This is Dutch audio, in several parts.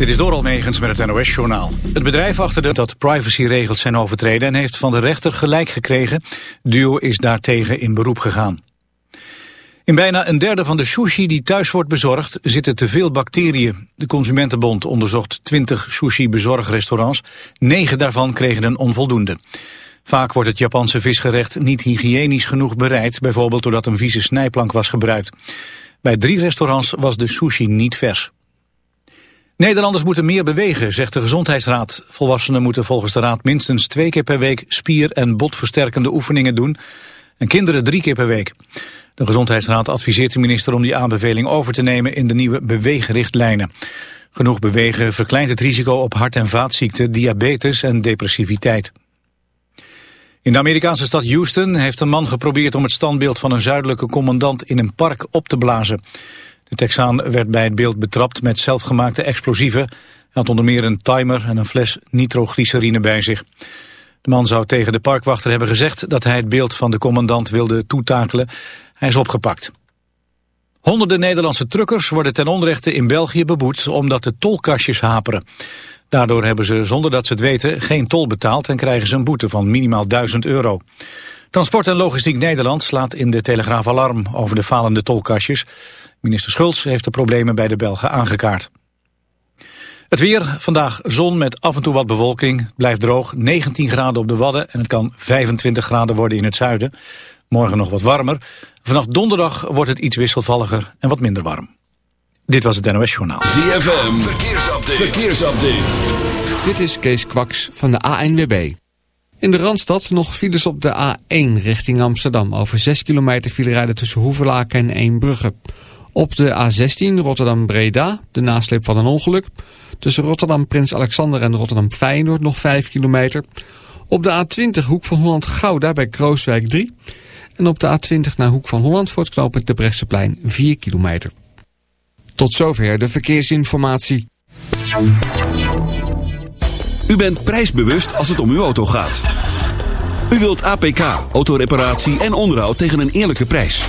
Dit is door Almegens met het NOS-journaal. Het bedrijf achter dat privacyregels zijn overtreden... en heeft van de rechter gelijk gekregen. Duo is daartegen in beroep gegaan. In bijna een derde van de sushi die thuis wordt bezorgd... zitten te veel bacteriën. De Consumentenbond onderzocht 20 sushi-bezorgrestaurants. Negen daarvan kregen een onvoldoende. Vaak wordt het Japanse visgerecht niet hygiënisch genoeg bereid... bijvoorbeeld doordat een vieze snijplank was gebruikt. Bij drie restaurants was de sushi niet vers. Nederlanders moeten meer bewegen, zegt de Gezondheidsraad. Volwassenen moeten volgens de raad minstens twee keer per week spier- en botversterkende oefeningen doen. En kinderen drie keer per week. De Gezondheidsraad adviseert de minister om die aanbeveling over te nemen in de nieuwe beweegrichtlijnen. Genoeg bewegen verkleint het risico op hart- en vaatziekten, diabetes en depressiviteit. In de Amerikaanse stad Houston heeft een man geprobeerd om het standbeeld van een zuidelijke commandant in een park op te blazen. De Texaan werd bij het beeld betrapt met zelfgemaakte explosieven. Hij had onder meer een timer en een fles nitroglycerine bij zich. De man zou tegen de parkwachter hebben gezegd dat hij het beeld van de commandant wilde toetakelen. Hij is opgepakt. Honderden Nederlandse truckers worden ten onrechte in België beboet omdat de tolkastjes haperen. Daardoor hebben ze, zonder dat ze het weten, geen tol betaald en krijgen ze een boete van minimaal 1000 euro. Transport en Logistiek Nederland slaat in de Telegraaf alarm over de falende tolkastjes. Minister Schulz heeft de problemen bij de Belgen aangekaart. Het weer, vandaag zon met af en toe wat bewolking, blijft droog, 19 graden op de Wadden en het kan 25 graden worden in het zuiden. Morgen nog wat warmer. Vanaf donderdag wordt het iets wisselvalliger en wat minder warm. Dit was het NOS Journaal. ZFM, verkeersupdate. verkeersupdate. Dit is Kees Kwaks van de ANWB. In de Randstad nog files op de A1 richting Amsterdam. Over 6 kilometer file rijden tussen Hoevelaken en Eembrugge. Op de A16 Rotterdam-Breda, de nasleep van een ongeluk. Tussen Rotterdam Prins Alexander en Rotterdam Feyenoord nog 5 kilometer. Op de A20 Hoek van Holland-Gouda bij Krooswijk 3. En op de A20 naar Hoek van Holland voor het knooppunt de Bresseplein 4 kilometer. Tot zover de verkeersinformatie. U bent prijsbewust als het om uw auto gaat. U wilt APK, autoreparatie en onderhoud tegen een eerlijke prijs.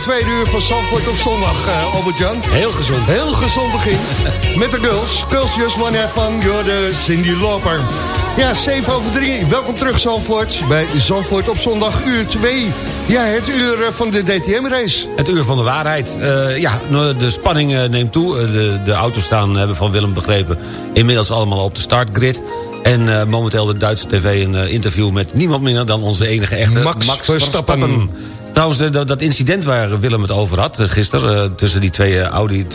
Het tweede uur van Zandvoort op zondag, uh, Albert-Jan. Heel gezond. Heel gezond begin. Met de girls. Girls Just One Have Fun. You're de Cindy Loper. Ja, 7 over 3. Welkom terug Zandvoort. Bij Zandvoort op zondag uur 2. Ja, het uur eh, van de DTM-race. Het uur van de waarheid. Uh, ja, de spanning neemt toe. de, de auto's staan, hebben van Willem begrepen... inmiddels allemaal op de startgrid. En uh, momenteel de Duitse tv een interview met niemand minder dan onze enige echte Max, Max Verstappen. Verstappen. Trouwens, eh, dat incident waar Willem het over had eh, gisteren... Eh, tussen die twee Audi,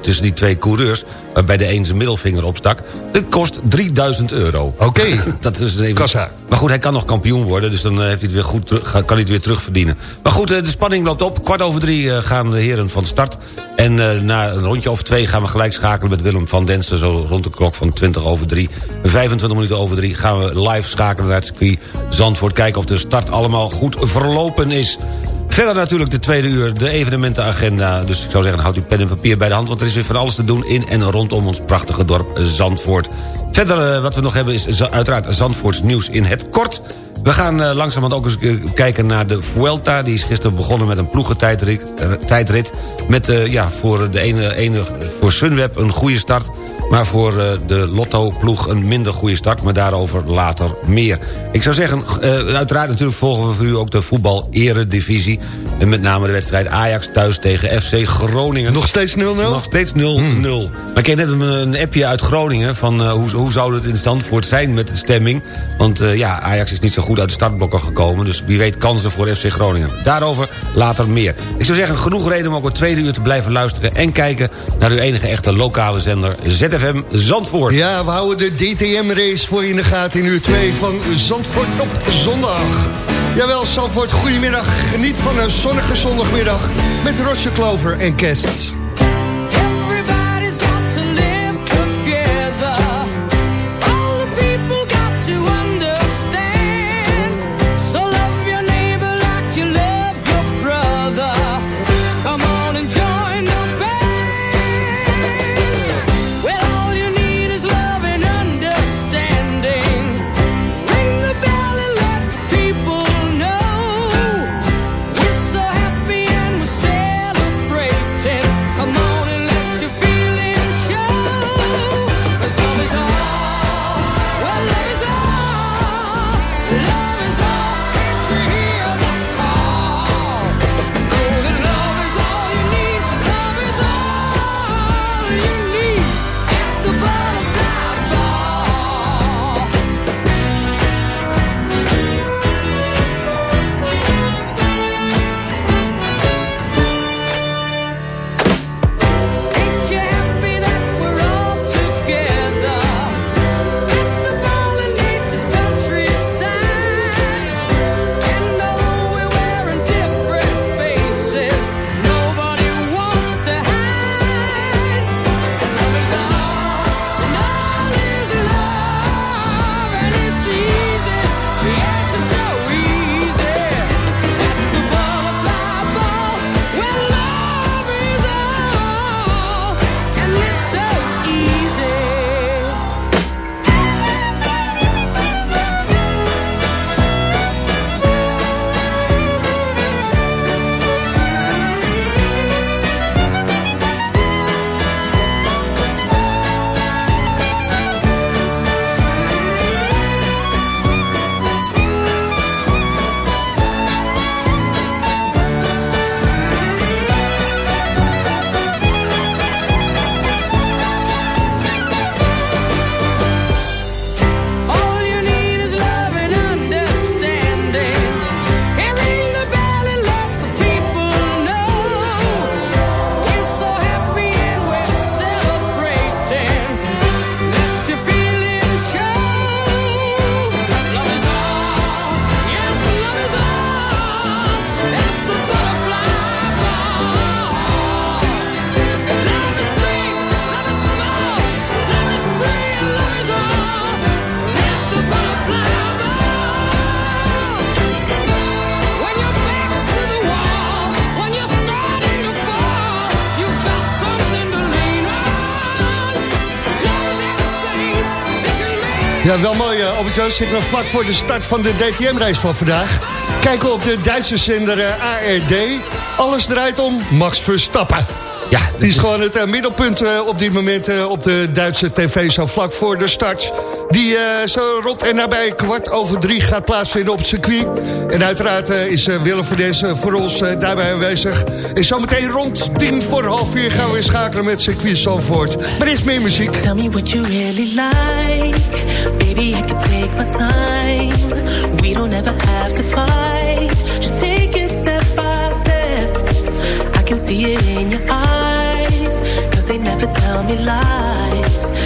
tussen die twee coureurs... waarbij de een zijn middelvinger opstak... dat kost 3000 euro. Oké, dat is even... Kassa. Maar goed, hij kan nog kampioen worden... dus dan heeft hij het weer goed kan hij het weer terugverdienen. Maar goed, de spanning loopt op. Kwart over drie gaan de heren van start. En na een rondje of twee gaan we gelijk schakelen met Willem van Densen... zo rond de klok van 20 over drie. 25 minuten over drie gaan we live schakelen naar het circuit Zandvoort... kijken of de start allemaal goed verlopen is... Verder natuurlijk de tweede uur, de evenementenagenda. Dus ik zou zeggen, houd uw pen en papier bij de hand... want er is weer van alles te doen in en rondom ons prachtige dorp Zandvoort. Verder uh, wat we nog hebben is uiteraard Zandvoorts nieuws in het kort. We gaan uh, langzamerhand ook eens uh, kijken naar de Vuelta. Die is gisteren begonnen met een ploegentijdrit. tijdrit, met ja, voor, de ene, ene, voor Sunweb een goede start maar voor eh, de Lotto-ploeg een minder goede start... maar daarover later meer. Ik zou zeggen, eh, uiteraard natuurlijk volgen we voor u ook de voetbal-eredivisie... en met name de wedstrijd Ajax thuis tegen FC Groningen. Nog steeds 0-0? Nog steeds 0-0. Hmm. Maar ik kreeg net een, appje uit Groningen... van uh, hoe, hoe zou het in Zandvoort zijn met de stemming... want ja, Ajax is niet zo goed uit de startblokken gekomen... dus wie weet kansen voor FC Groningen. Daarover later meer. Ik zou zeggen, genoeg reden om ook het tweede uur te blijven luisteren... en kijken naar uw enige echte lokale zender ZFM ZFM Zandvoort. Ja, we houden de DTM-race voor je in de gaten in uur 2 van Zandvoort op zondag. Jawel, Zandvoort, goedemiddag. Geniet van een zonnige zondagmiddag met Roger Clover en Guests. Ja, wel mooi, uh, Albert Joost zitten we vlak voor de start van de DTM-race van vandaag. Kijken op de Duitse zender ARD. Alles draait om Max Verstappen. Ja, die is gewoon het middelpunt op dit moment op de Duitse tv... zo vlak voor de start die uh, zo rond en nabij kwart over drie gaat plaatsvinden op circuit. En uiteraard uh, is uh, Willem voor deze voor ons daarbij aanwezig. En zometeen rond tien voor half vier gaan we schakelen met circuit Zandvoort. Maar is meer muziek. Tell me what you really like. Baby, I can take my time. We don't ever have to fight. Just take it step by step. I can see it in your eyes. Cause they never tell me lies.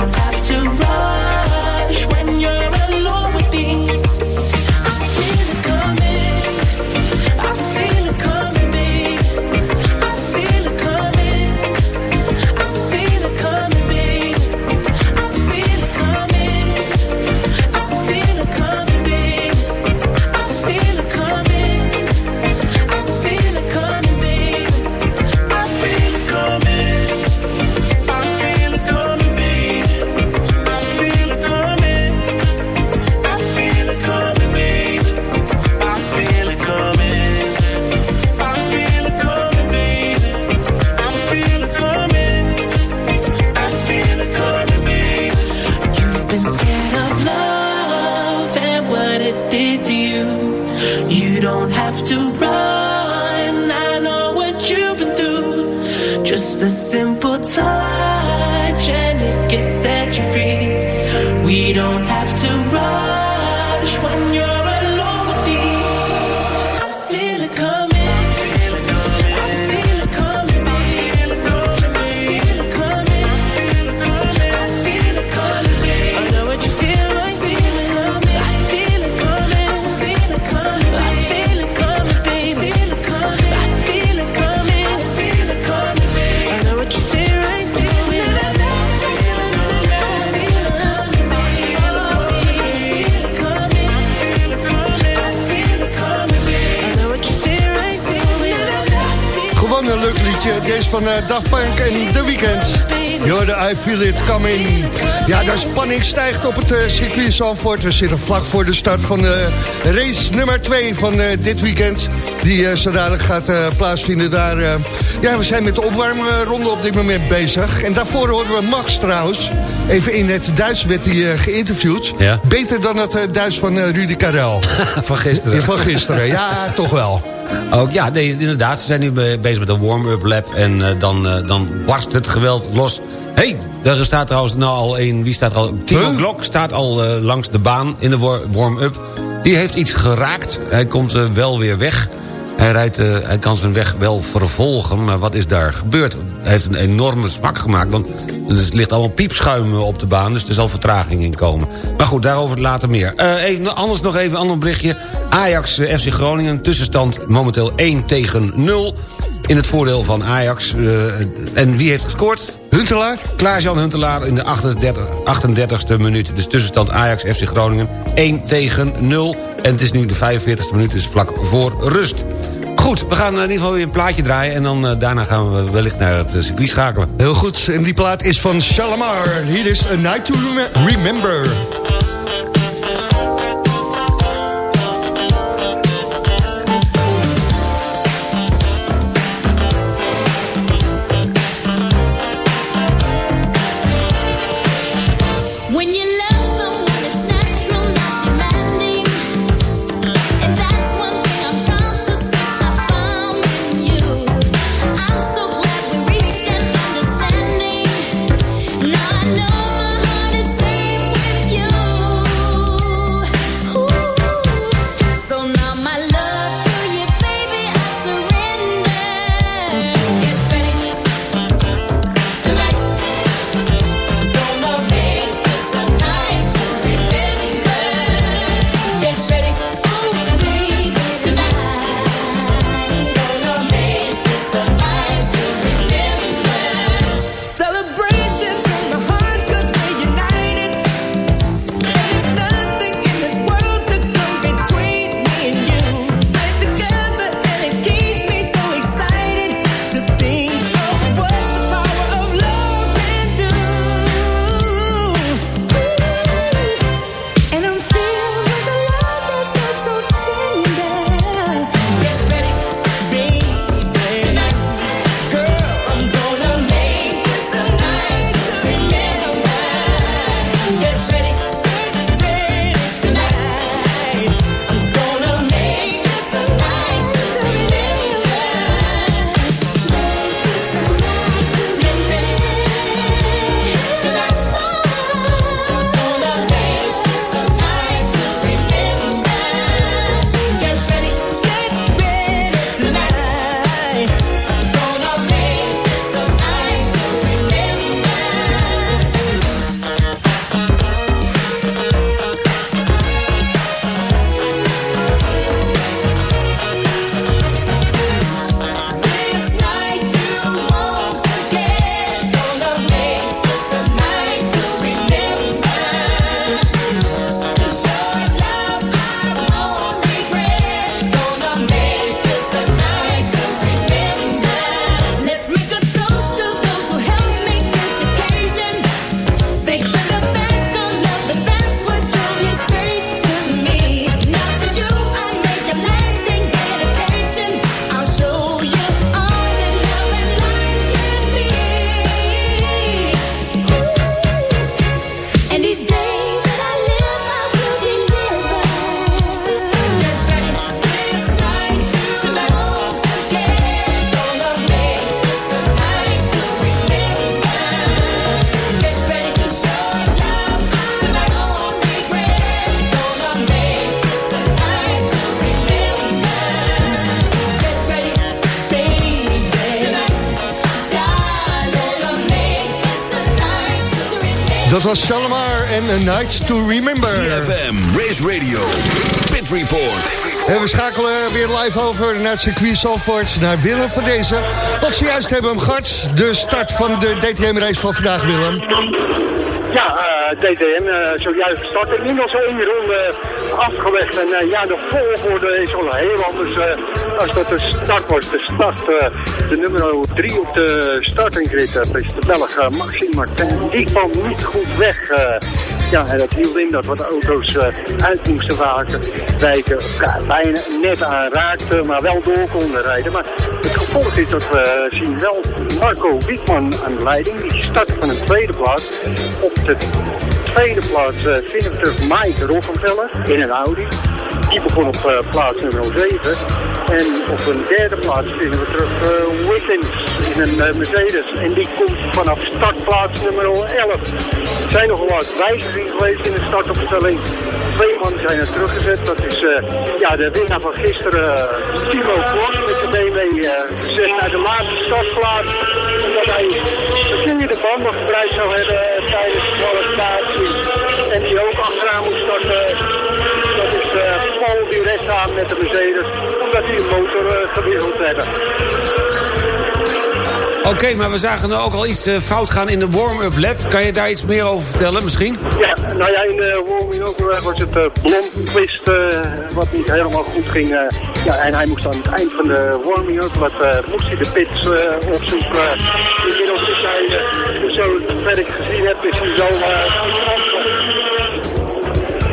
don't have van uh, Daft Punk en The Weeknd. Jorde, I feel it coming. Ja, de spanning stijgt op het uh, circuit Zandvoort. We zitten vlak voor de start van de race nummer 2 van dit weekend. Die uh, zo dadelijk gaat plaatsvinden daar. ja, we zijn met de opwarmronde op dit moment bezig. En daarvoor horen we Max trouwens. Even in het Duits werd hij geïnterviewd. Ja? Beter dan het Duits van Rudy Karel. van gisteren. Ja, van gisteren, ja, toch wel. Ook, ja, nee, inderdaad. Ze zijn nu bezig met een warm-up lab. En uh, dan, uh, dan barst het geweld los. hey, daar staat trouwens nou al een... Wie staat er al? Timo huh? Glock staat al uh, langs de baan in de warm-up. Die heeft iets geraakt. Hij komt wel weer weg. Hij, rijdt, uh, hij kan zijn weg wel vervolgen, maar wat is daar gebeurd? Hij heeft een enorme smak gemaakt, want er ligt allemaal piepschuim op de baan... dus er zal vertraging in komen. Maar goed, daarover later meer. Uh, even, anders nog even een ander berichtje. Ajax eh, FC Groningen, tussenstand momenteel 1 tegen 0 in het voordeel van Ajax. En wie heeft gescoord? Huntelaar? Klaas-Jan Huntelaar in de 38, e minuut. Dus tussenstand Ajax FC Groningen 1 tegen 0. En het is nu de 45e minuut, dus vlak voor rust. Goed, we gaan in ieder geval weer een plaatje draaien... en dan daarna gaan we wellicht naar het circuit schakelen. Heel goed, en die plaat is van Shalamar. Hier is A Night to Remember. Naar het circuit Salford, naar Willem van deze. Wat ze juist hebben hem gehad, de start van de DTM-race van vandaag, Willem. Ja, uh, eh, DTM uh, eh, zojuist gestart. Al één ronde afgelegd. En uh, ja, de volgorde is al heel anders als dat de start was. De start, de nummer 3 op de startinggrid is de Belg Maxime Martin. Die kwam niet goed weg. Ja, en dat hield in dat wat auto's uit moesten waken, wijken. bijna net aan raakten, maar wel door konden rijden. Maar het gevolg is dat we zien wel Marco Wiekman aan de leiding. Die start van een tweede plaats op de tweede plaats uh, vinden we terug Mike in een Audi. Die begon op plaats nummer 7. En op een derde plaats vinden we terug uh, in een uh, Mercedes. En die komt vanaf startplaats nummer 11. Er zijn nogal wat wijzigingen geweest in de startopstelling. Twee mannen zijn er teruggezet. Dat is uh, ja, de winnaar van gisteren, Timo Klos met de BMW gezet naar de laatste startplaats. Omdat hij de banden gebruikt zou hebben tijdens de kwalificatie. En die ook achteraan moet starten. Die recht aan met de Mercedes. Omdat die de motor uh, gewisseld hebben. Oké, maar we zagen er ook al iets eh, fout gaan in de warm-up lab. Kan je daar iets meer over vertellen misschien? Ja, nou ja, in de warming-up was het uh, blondquist wat niet helemaal goed ging. ja, en hij moest aan het eind van de warming-up, wat moest hij de pits opzoeken. Inmiddels is hij, zo ver ik gezien heb, is hij zo...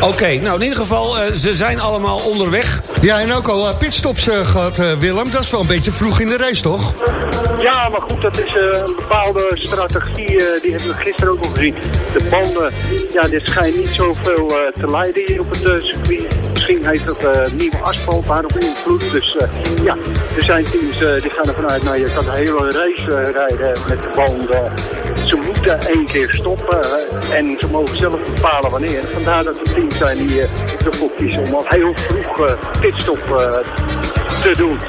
Oké, nou in ieder geval, uh, ze zijn allemaal onderweg. Ja, en ook al uh, pitstops uh, gehad, Willem. Dat is wel een beetje vroeg in de race, toch? Ja, maar goed, dat is een bepaalde strategie. die hebben we gisteren ook al gezien. De banden, ja, dit schijnt niet zoveel te leiden hier op het circuit. Misschien heeft het nieuwe asfalt daarop invloed. Dus ja, er zijn teams die gaan ervan uit, nou je kan de hele race rijden met de banden. Moeten één keer stoppen en ze mogen zelf bepalen wanneer. Vandaar dat de teams zijn die ervoor kiezen om al heel vroeg pitstop te doen.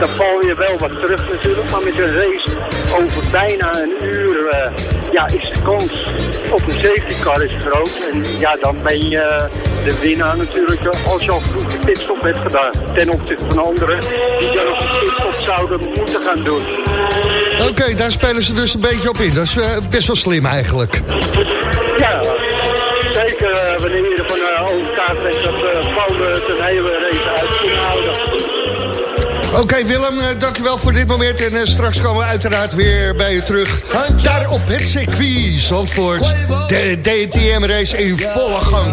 Dan val je wel wat terug natuurlijk, maar met een race over bijna een uur ja, is de kans op een safety car is groot. En ja, dan ben je de winnaar natuurlijk als je al vroeg pitstop hebt gedaan. Ten opzichte van anderen die dan zouden moeten gaan doen. Oké, okay, daar spelen ze dus een beetje op in. Dat is uh, best wel slim eigenlijk. Ja, zeker uh, wanneer je ervan uh, overtuigd bent dat uh, een hele race uit kunnen houden. Oké okay, Willem, dankjewel voor dit moment. En straks komen we uiteraard weer bij je terug. Daar op het circuit Zandvoort. De DTM-race in volle gang.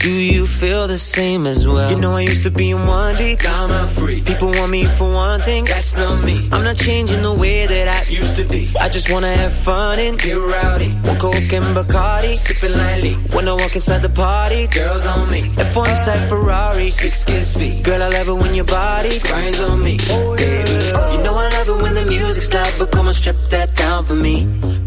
Do you feel the same as well? You know, I used to be in one deep. I'm a freak. People want me for one thing, that's not me. I'm not changing the way that I used to be. I just wanna have fun and get rowdy. One Coke and Bacardi, sipping lightly. When I walk inside the party, girls on me. F1 type Ferrari, six kiss speed. Girl, I love it when your body grinds on me. Oh, Baby, you know I love it when the music's loud, but come on, strip that down for me,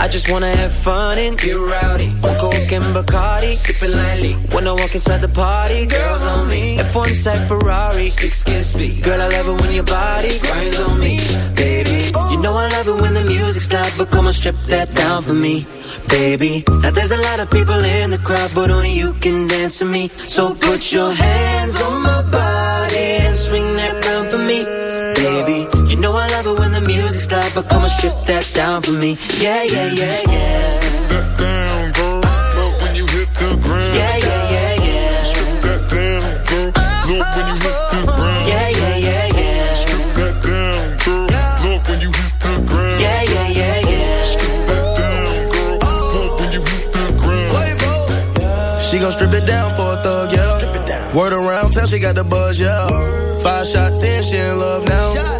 I just wanna have fun and get rowdy. On coke and Bacardi, sipping lightly. When I walk inside the party, girls on me. F1 type Ferrari, six kiss speed. Girl, I love it when your body grinds on me, baby. You know I love it when the music's loud, but come on, strip that down for me, baby. Now there's a lot of people in the crowd, but only you can dance to me. So put your hands on my body and swing that round for me, music's loud, but come on, strip that down for me. Yeah, yeah, yeah, yeah. That down, girl. Love when you hit the ground. Yeah, yeah, yeah, yeah. Strip that down, girl. Love when you hit the ground. Yeah, yeah, yeah, yeah. Strip that down, girl. Love when you hit the ground. Yeah, yeah, yeah, yeah. Strip that down, girl. Love when you hit the ground. She gon' strip it down for a thug, yeah. Word around town, she got the buzz, yeah. Five shots in, she in love now.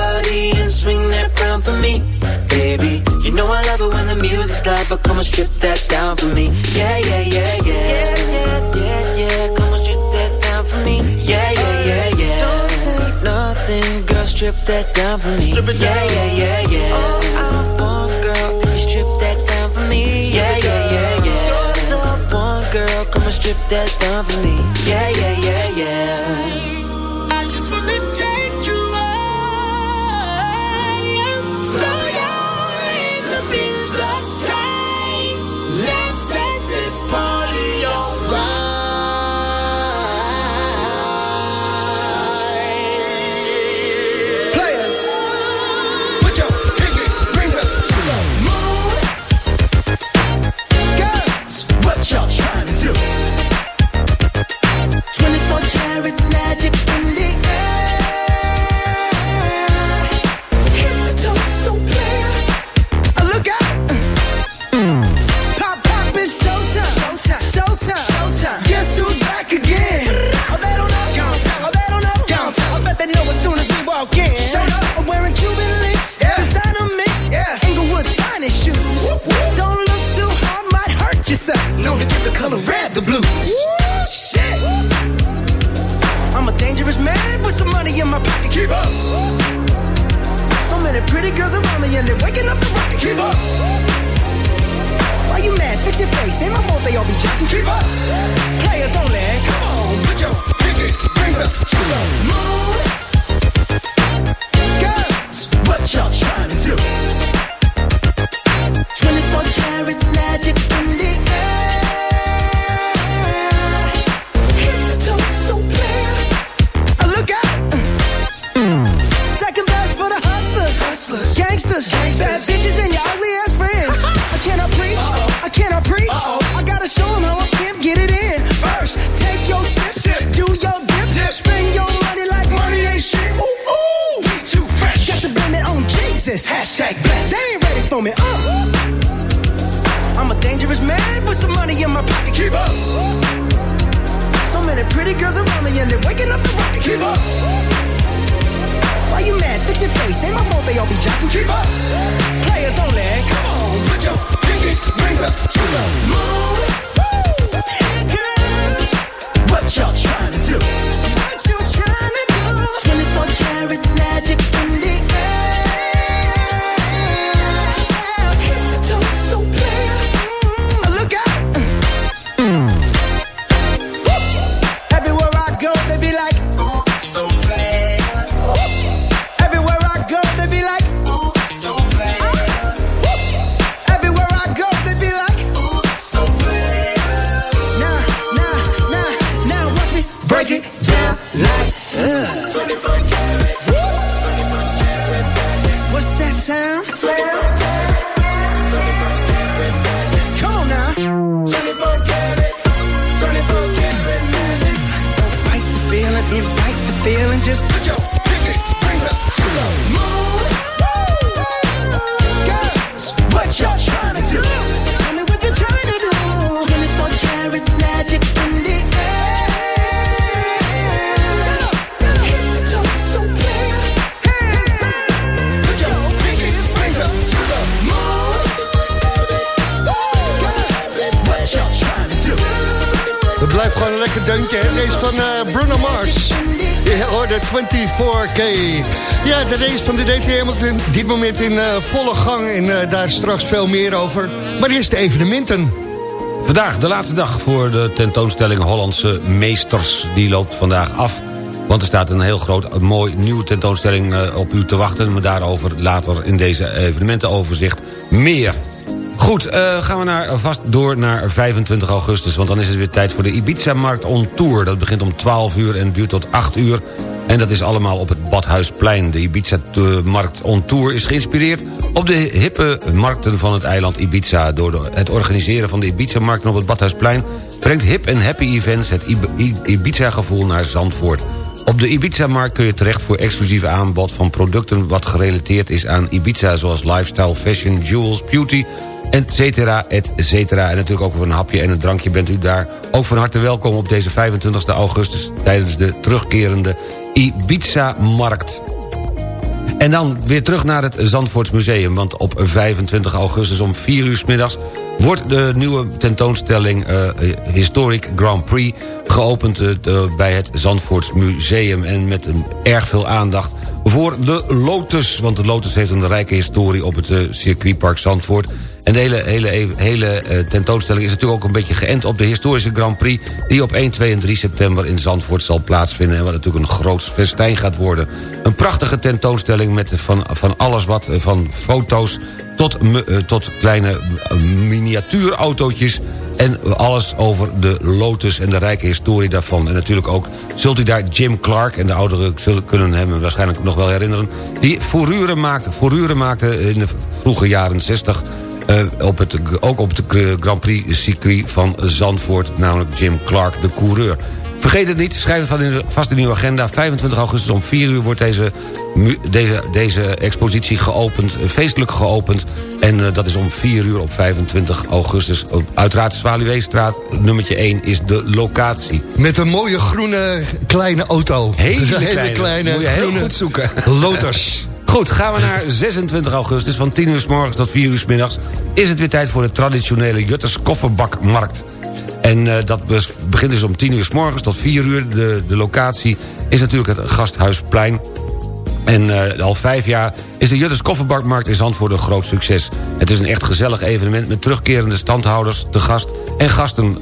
and swing that round for me, baby. You know I love it when the music's loud, but come on, strip that down for me. Yeah, yeah, yeah, yeah. Yeah, yeah, yeah, yeah. Come on, strip that down for me. Yeah, yeah, yeah, yeah. Don't say nothing, girl, strip that down for me. Strip it yeah, down. yeah, yeah, yeah. All I want, girl, if you strip that down for me. Yeah, yeah, yeah, yeah. You're the one, girl, come on, strip that down for me. Yeah, yeah, yeah, yeah. They all be jocking. Keep up. Dit moment in eh, volle gang. En eh, daar straks veel meer over. Maar eerst de evenementen. Vandaag de laatste dag voor de tentoonstelling Hollandse Meesters. Die loopt vandaag af. Want er staat een heel groot, mooi nieuwe tentoonstelling eh, op u te wachten. Maar daarover later in deze evenementenoverzicht meer. Goed, gaan we naar, vast door naar 25 augustus. Want dan is het weer tijd voor de Ibiza-markt on Tour. Dat begint om 12 uur en duurt tot 8 uur. En dat is allemaal op het Badhuisplein. De Ibiza-markt on Tour is geïnspireerd op de hippe markten van het eiland Ibiza. Door het organiseren van de Ibiza-markten op het Badhuisplein... brengt hip en happy events het Ibiza-gevoel naar Zandvoort. Op de Ibiza-markt kun je terecht voor exclusief aanbod van producten... wat gerelateerd is aan Ibiza, zoals lifestyle, fashion, jewels, beauty et cetera, et cetera. En natuurlijk ook voor een hapje en een drankje bent u daar ook van harte welkom... op deze 25 augustus tijdens de terugkerende Ibiza-markt. En dan weer terug naar het Zandvoorts Museum... want op 25 augustus om 4 uur 's middags... wordt de nieuwe tentoonstelling eh, Historic Grand Prix... geopend eh, bij het Zandvoorts Museum... en met een erg veel aandacht voor de Lotus. Want de Lotus heeft een rijke historie op het eh, circuitpark Zandvoort... En de hele, hele, hele eh, tentoonstelling is natuurlijk ook een beetje geënt op de historische Grand Prix... die op 1, 2 en 3 september in Zandvoort zal plaatsvinden... en wat natuurlijk een groot festijn gaat worden. Een prachtige tentoonstelling met van, van alles wat, eh, van foto's tot, eh, tot kleine miniatuurautootjes... en alles over de Lotus en de rijke historie daarvan. En natuurlijk ook zult u daar Jim Clark... en de ouderen zullen kunnen hem waarschijnlijk nog wel herinneren... die foruren maakte, maakte in de vroege jaren 60... Eh, op het, ook op het Grand Prix circuit van Zandvoort... namelijk Jim Clark, de coureur. Vergeet het niet, schrijf het vast in uw agenda. 25 augustus om 4 uur wordt deze, deze, deze expositie geopend, eh, feestelijk geopend. En eh, dat is om 4 uur op 25 augustus. Op- Uiteraard Zwaluweestraat, nummertje 1 is de locatie. Met een mooie groene kleine auto. Hele kleine, kleine moet je heel goed zoeken. Lotus. Goed, gaan we naar 26 augustus. Van 10 uur s morgens tot 4 uur s middags... is het weer tijd voor de traditionele Jutters Kofferbakmarkt. En eh, dat begint dus om 10 uur s morgens tot 4 uur. De, de locatie is natuurlijk het Gasthuisplein. En eh, al vijf jaar is de Jutters Kofferbakmarkt in Zandvoort een groot succes. Het is een echt gezellig evenement met terugkerende standhouders, de gast en gasten.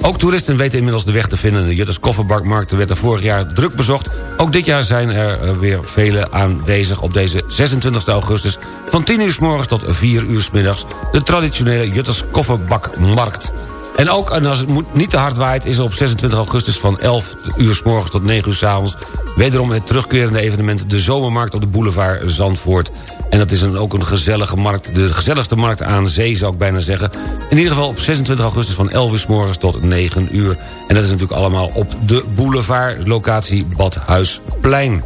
Ook toeristen weten inmiddels de weg te vinden. De Jutters Kofferbakmarkt werd er vorig jaar druk bezocht. Ook dit jaar zijn er eh, weer vele aanwezig op deze 26 augustus... van 10 uur s morgens tot 4 uur s middags... de traditionele Jutters Kofferbakmarkt. En ook, en als het niet te hard waait... is er op 26 augustus van 11 uur s morgens tot 9 uur s avonds... wederom het terugkerende evenement... de Zomermarkt op de boulevard Zandvoort. En dat is een, ook een gezellige markt. De gezelligste markt aan zee, zou ik bijna zeggen. In ieder geval op 26 augustus van 11 uur morgens tot 9 uur. En dat is natuurlijk allemaal op de boulevard... locatie Badhuisplein.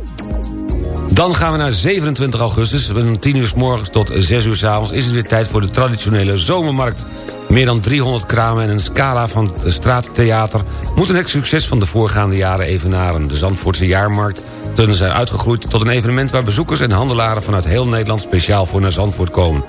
Dan gaan we naar 27 augustus. Van 10 uur s morgens tot 6 uur s avonds is het weer tijd voor de traditionele zomermarkt. Meer dan 300 kramen en een scala van straattheater... moeten het succes van de voorgaande jaren evenaren. De Zandvoortse jaarmarkt zijn uitgegroeid tot een evenement... waar bezoekers en handelaren vanuit heel Nederland speciaal voor naar Zandvoort komen.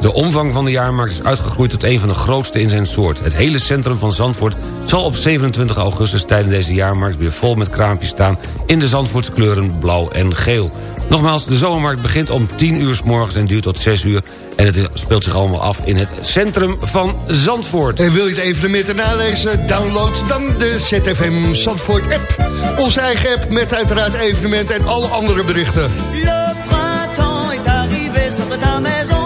De omvang van de jaarmarkt is uitgegroeid tot een van de grootste in zijn soort. Het hele centrum van Zandvoort zal op 27 augustus tijdens deze jaarmarkt weer vol met kraampjes staan in de Zandvoortse kleuren blauw en geel. Nogmaals, de zomermarkt begint om 10 uur s morgens en duurt tot 6 uur. En het speelt zich allemaal af in het centrum van Zandvoort. En wil je het evenementen nalezen? Download dan de ZFM Zandvoort app. Onze eigen app met uiteraard evenementen en alle andere berichten. Le printemps est arrivé sur ta maison.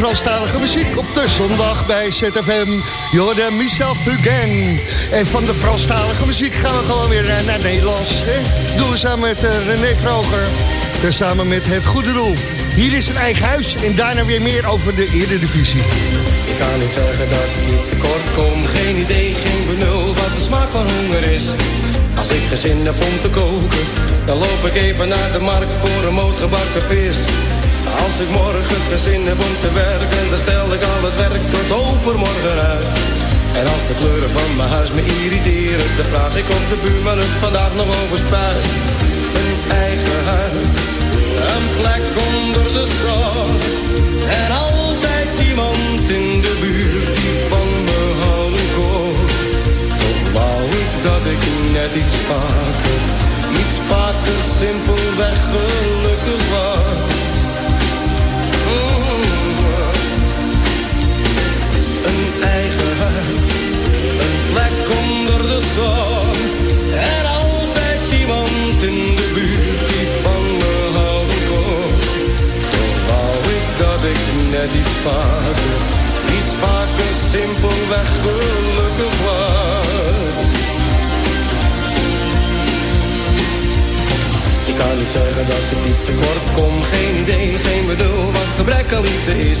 Franstalige muziek op de zondag bij ZFM. Je hoorde Michel Fugain. En van de Franstalige muziek gaan we gewoon weer eh, naar Nederlands. Hè? Doen we samen met eh, René Vroger. En samen met Het Goede Doel. Hier is een eigen huis en daarna weer meer over de Eredivisie. Ik kan niet zeggen dat ik iets tekort kom. Geen idee, geen benul wat de smaak van honger is. Als ik geen om te koken, dan loop ik even naar de markt voor een moot gebakken vis. Als ik morgen geen zin heb om te werken, dan stel ik al het werk tot overmorgen uit. En als de kleuren van mijn huis me irriteren, dan vraag ik of de buurman het vandaag nog over spuit. Een eigen huis Een plek onder de zon. En altijd iemand in de buurt die van me houden kon. Toch wou ik dat ik net iets vaker, iets vaker simpelweg gelukkig was. Buurt die van me houden. Toch wou ik dat ik net iets vaker, iets vaker simpelweg gelukkig was. Ik kan niet zeggen dat ik iets tekort kom, geen idee, geen bedoel wat gebrek aan liefde is.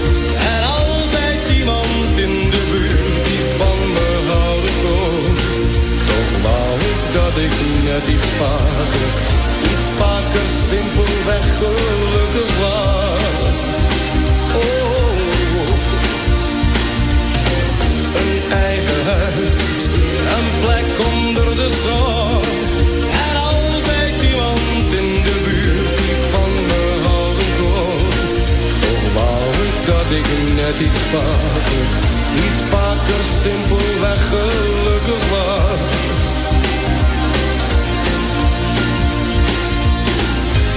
dat ik net iets vaker, iets vaker simpelweg gelukkig was. Oh, een eigen huis, een plek onder de zon. En altijd iemand in de buurt die van me houden kon. Toch wou ik dat ik net iets vaker, iets vaker simpelweg gelukkig was.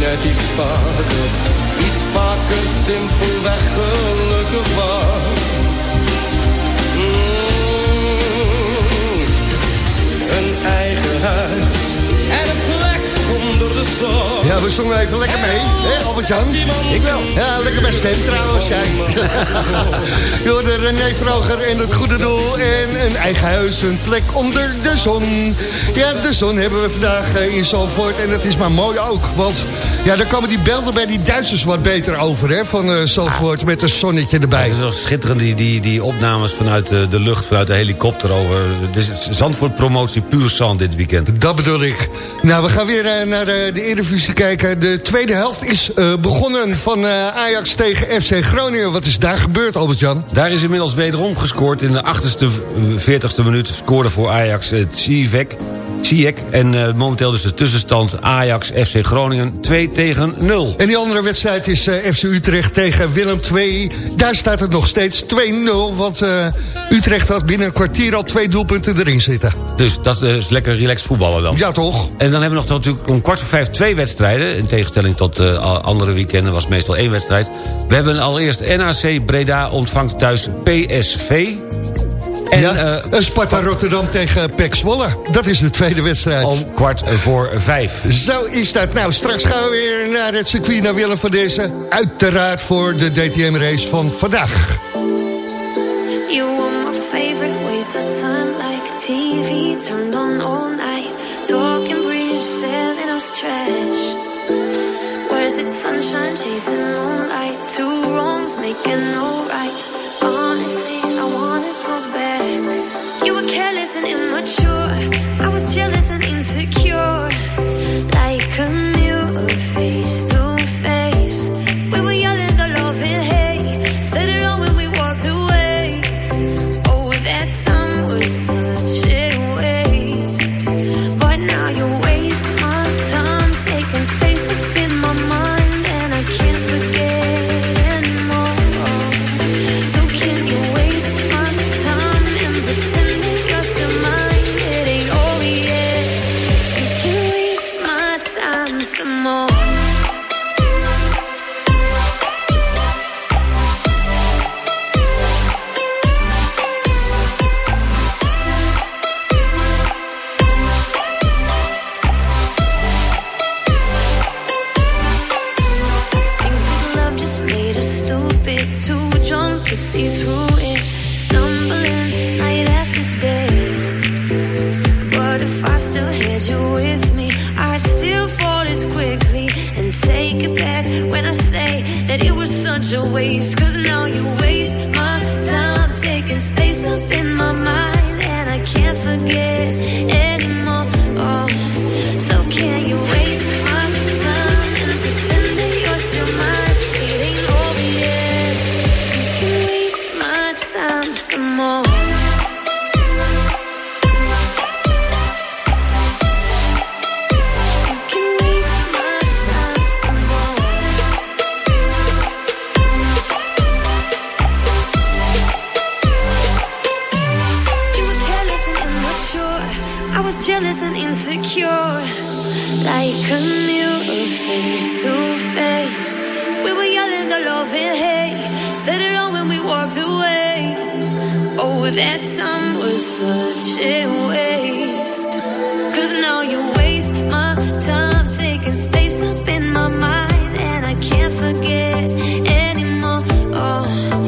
Net iets vaker, iets vaker simpelweg gelukkig was. Mm, een eigen huis Ja, we zongen even lekker mee, hè Albert-Jan? Ik wel. Ja, lekker bij stem trouwens, jij. Je hoorde René Vroger en het goede doel en een eigen huis, een plek onder de zon. Ja, de zon hebben we vandaag eh, in Zalvoort en dat is maar mooi ook, want ja, daar komen die beelden bij die Duitsers wat beter over, hè, van eh Zalvoort met een zonnetje erbij. Het is wel schitterend, die, die, die opnames vanuit de, de lucht, vanuit de helikopter over. Dus Zandvoort promotie puur zand dit weekend. Dat bedoel ik. Nou, we gaan weer eh, naar eh, de Eredivisie kijken. De tweede helft is eh, begonnen van eh, Ajax tegen FC Groningen. Wat is daar gebeurd, Albert-Jan? Daar is inmiddels wederom gescoord. In de 8e, 40ste minuut scoorde voor Ajax uh, Ziyech. En eh, momenteel dus de tussenstand Ajax FC Groningen 2 tegen 0. En die andere wedstrijd is eh, FC Utrecht tegen Willem II. Daar staat het nog steeds 2-0, want eh, Utrecht had binnen een kwartier al twee doelpunten erin zitten. Dus dat is lekker relaxed voetballen dan. Ja, toch? En dan hebben we nog natuurlijk om kwart voor vijf twee wedstrijden. In tegenstelling tot eh, andere weekenden was meestal één wedstrijd. We hebben allereerst NAC Breda ontvangt thuis PSV. En, ja, eh, een Sparta Rotterdam tegen PEC Zwolle. Dat is de tweede wedstrijd. Om kwart voor vijf. Zo is dat. Nou, straks gaan we weer naar het circuit naar Willem van deze. Uiteraard voor de DTM-race van vandaag. You were my favorite waste of time Like TV turned on all night Talking trash. Where's it sunshine chasing moonlight? Two wrongs making no right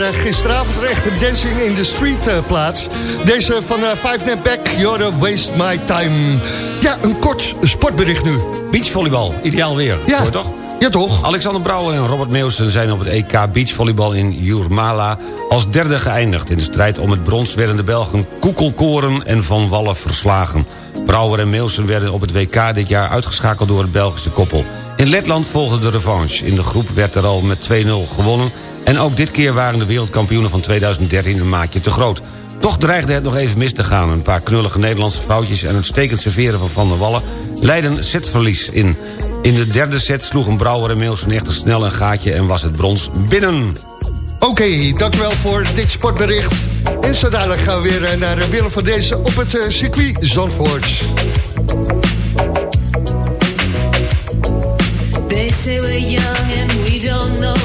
Eh, gisteravond recht Dancing in the Street eh, plaats. Deze van eh, Five Net Back, You're Waste My Time. Ja, een kort sportbericht nu. Beachvolleybal, ideaal weer, ja. Toch? Ja, toch? Alexander Brouwer en Robert Meeuwsen zijn op het EK Beachvolleybal in Jurmala... als derde geëindigd. In de strijd om het brons werden de Belgen Koekelkoren en Van Wallen verslagen. Brouwer en Meeuwsen werden op het WK dit jaar uitgeschakeld door het Belgische koppel. In Letland volgde de revanche. In de groep werd er al met 2-0 gewonnen... En ook dit keer waren de wereldkampioenen van 2013 een maatje te groot. Toch dreigde het nog even mis te gaan. Een paar knullige Nederlandse foutjes en uitstekend serveren van Van der Wallen... leidden setverlies in. In de derde set sloegen Brouwer en Meelsen echter snel een gaatje... en was het brons binnen. Oké, dank wel voor dit sportbericht. En zo dadelijk gaan we weer eh, naar de Willem van deze op het eh, circuit Zandvoort. They say young and we don't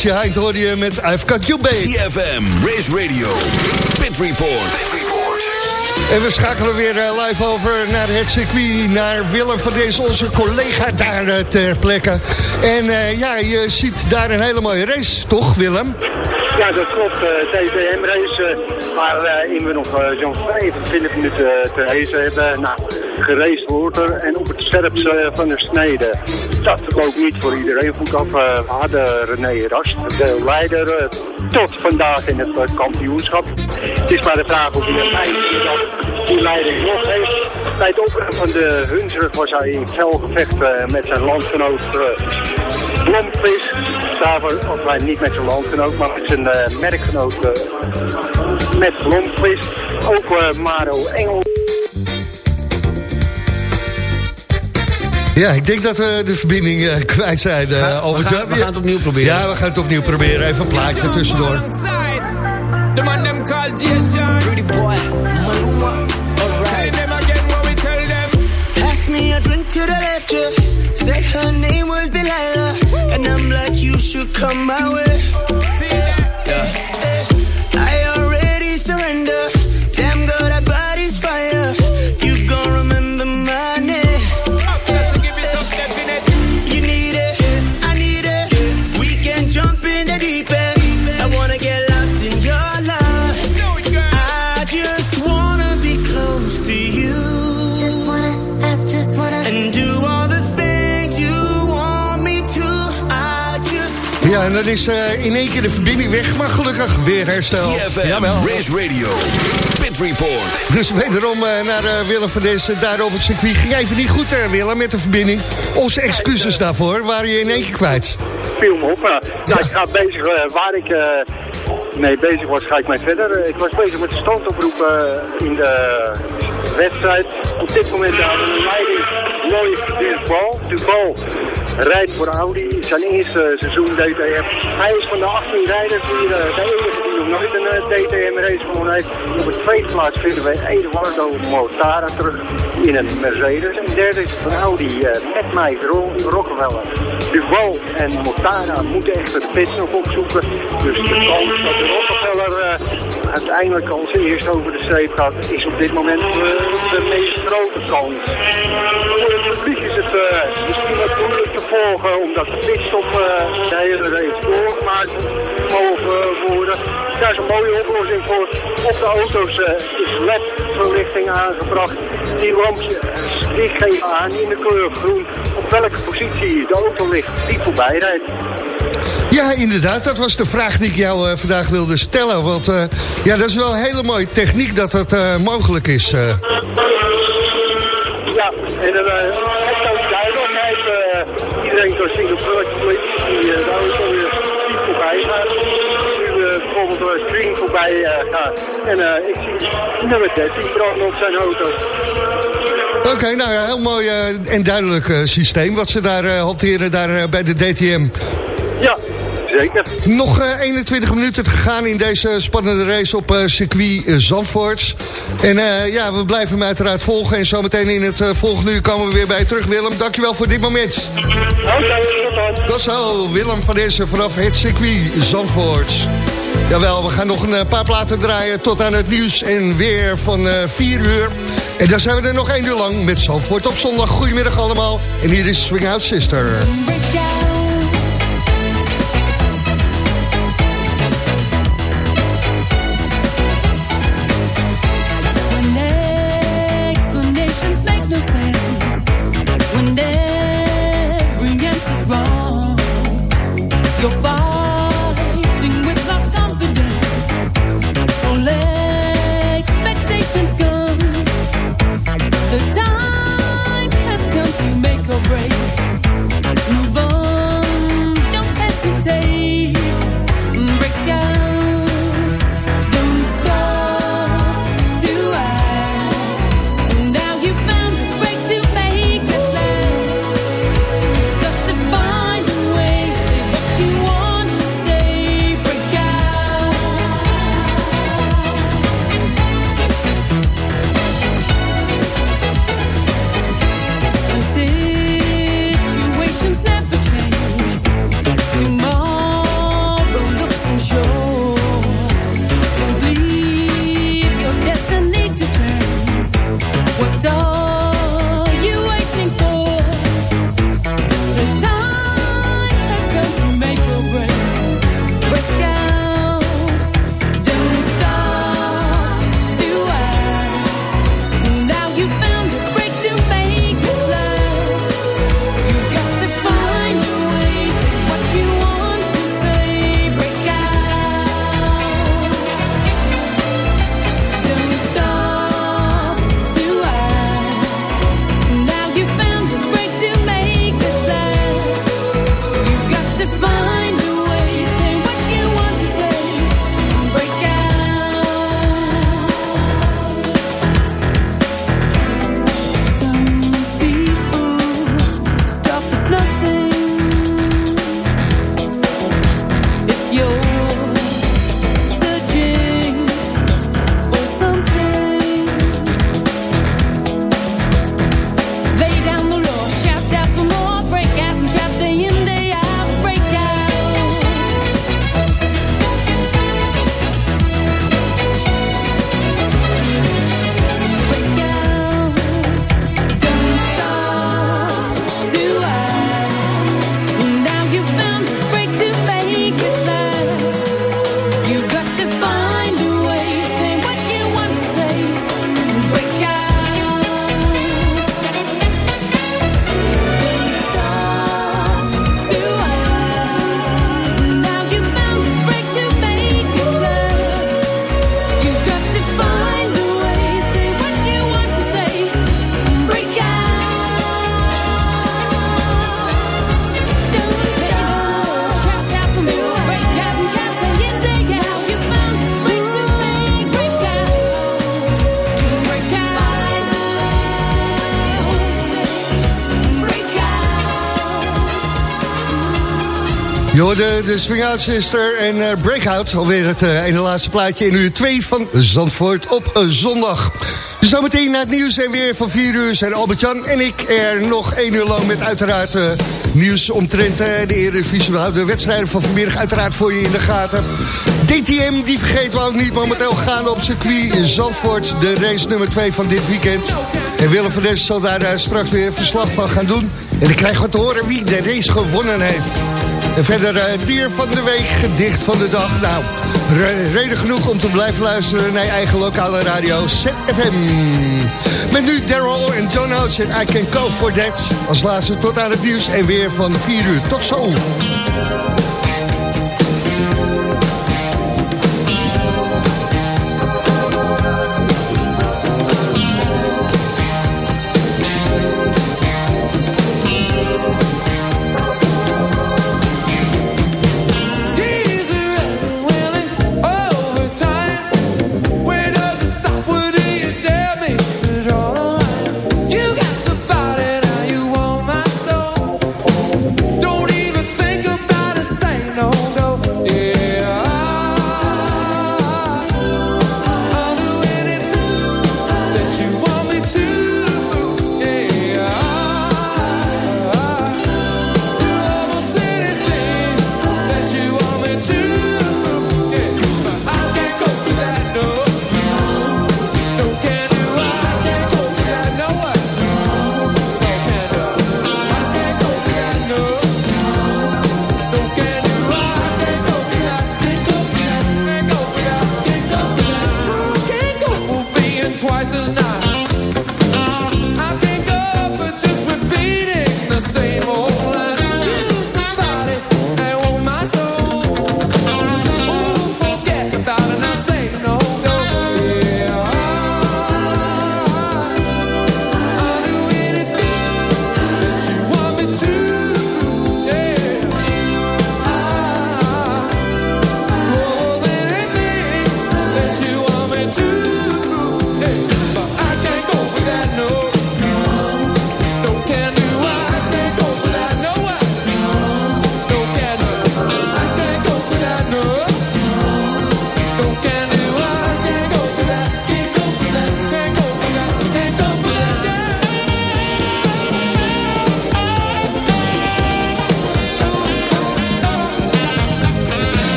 Je Heinz hoorde met I've Got You CFM, Race Radio, Pit Report. Pit Report. En we schakelen weer eh, live over naar het circuit, naar Willem van deze, onze collega daar eh, ter plekke. En eh, ja, je ziet daar een hele mooie race, toch Willem? Ja, dat klopt. Uh, TVM-race uh, waarin we nog zo'n 25 minuten te racen hebben. Nou, gereisd wordt er en op het scherpste van de snede. Dat loopt niet voor iedereen goed af. we hadden René Rast, de leider, tot vandaag in het kampioenschap. Het is maar de vraag of hij dat die leiding nog heeft. Bij het openen van de Hunsrug was hij in fel gevecht met zijn landgenoot Blomqvist. Daarvoor, of hij niet met zijn landgenoot, maar met zijn merkgenoot met Blomqvist. Ook Maro Engel. Ja, ik denk dat we de verbinding uh, kwijt zijn, uh, Ga, we, gaan, we gaan het opnieuw proberen. Ja, we gaan het opnieuw proberen. Even een plaatje tussendoor. The man them called Jason. Pretty boy, Maluma. Alright. Tell them again what we tell them. Pass me a drink to the left, yeah. Said her name was Delilah. And I'm like, you should come my way. See that? Yeah. Dan is uh, in één keer de verbinding weg, maar gelukkig weer hersteld. CFM, Jawel. Race Radio, Pit Report. Dus wederom uh, naar uh, Willem van deze daar op het circuit. Ging even niet goed, uh, Willem, met de verbinding. Onze excuses daarvoor, waren je in één keer kwijt. Viel me op. Nou, nou, ik ga bezig uh, waar ik uh, mee bezig was, ga ik mee verder. ik was bezig met de standoproepen in de wedstrijd. Op dit moment hadden we een leiding Lloyd Duval. Duval rijdt voor Audi. Zijn eerste seizoen DTM. Hij is van de 18 rijders hier uh, de enige die nog nooit een uh, DTM-race gewonnen heeft. Op de tweede plaats vinden wij Eduardo Mortara terug in een Mercedes. En de derde is van Audi uh, met mij, Rockefeller. Duval en Mortara moeten echt de pit nog opzoeken. Dus de kans dat de Rockefeller uiteindelijk als eerste over de streep gaat, is op dit moment de meest grote kans. Voor het publiek is het volgen, omdat de pitstop uh, de hele race doorgemaakt mogen worden. Daar is een mooie oplossing voor. Op de auto's uh, is LED-verlichting aangebracht. Die lampjes die geven aan in de kleur groen op welke positie de auto ligt die voorbij rijdt. Ja, inderdaad. Dat was de vraag die ik jou uh, vandaag wilde stellen. Want uh, ja, dat is wel een hele mooie techniek dat dat uh, mogelijk is. Ja, en op welke positie die de auto weer niet voorbij gaat. Nu bijvoorbeeld door een string voorbij gaat. En ik zie nummer 13 branden op zijn auto. Oké, okay, nou ja, heel mooi uh, en duidelijk uh, systeem wat ze daar uh, hanteren daar, bij de DTM. Ja, zeker. Nog 21 minuten te gaan in deze spannende race op circuit Zandvoort. En ja, we blijven hem uiteraard volgen. En zometeen in het volgende uur komen we weer bij je terug, Willem. Dankjewel voor dit moment. Oké, okay, tot Tot zo, Willem van deze vanaf het circuit Zandvoort. Jawel, we gaan nog een paar platen draaien tot aan het nieuws en weer van 4 uur. En dan zijn we er nog één uur lang met Zandvoort op zondag. Goedemiddag allemaal. En hier is Swing Out Sister. De Swing Out Sister en eh, Breakout. Alweer het uh, ene laatste plaatje in uur 2 van Zandvoort op uh, zondag. Zometeen na het nieuws en weer van 4 uur zijn Albert-Jan en ik er nog 1 uur lang met uiteraard nieuws omtrent de Eredivisie. We houden de wedstrijden van vanmiddag uiteraard voor je in de gaten. DTM, die vergeten we ook niet. Momenteel gaan op circuit Zandvoort, de race nummer 2 van dit weekend. En Willem van Des zal daar straks weer verslag van gaan doen. En dan krijgen we te horen wie de race gewonnen heeft. En verder uh, dier van de week, gedicht van de dag. Nou, reden genoeg om te blijven luisteren naar je eigen lokale radio ZFM. Met nu Daryl en John en I Can Go For That. Als laatste tot aan het nieuws en weer van 4 uur. Tot zo!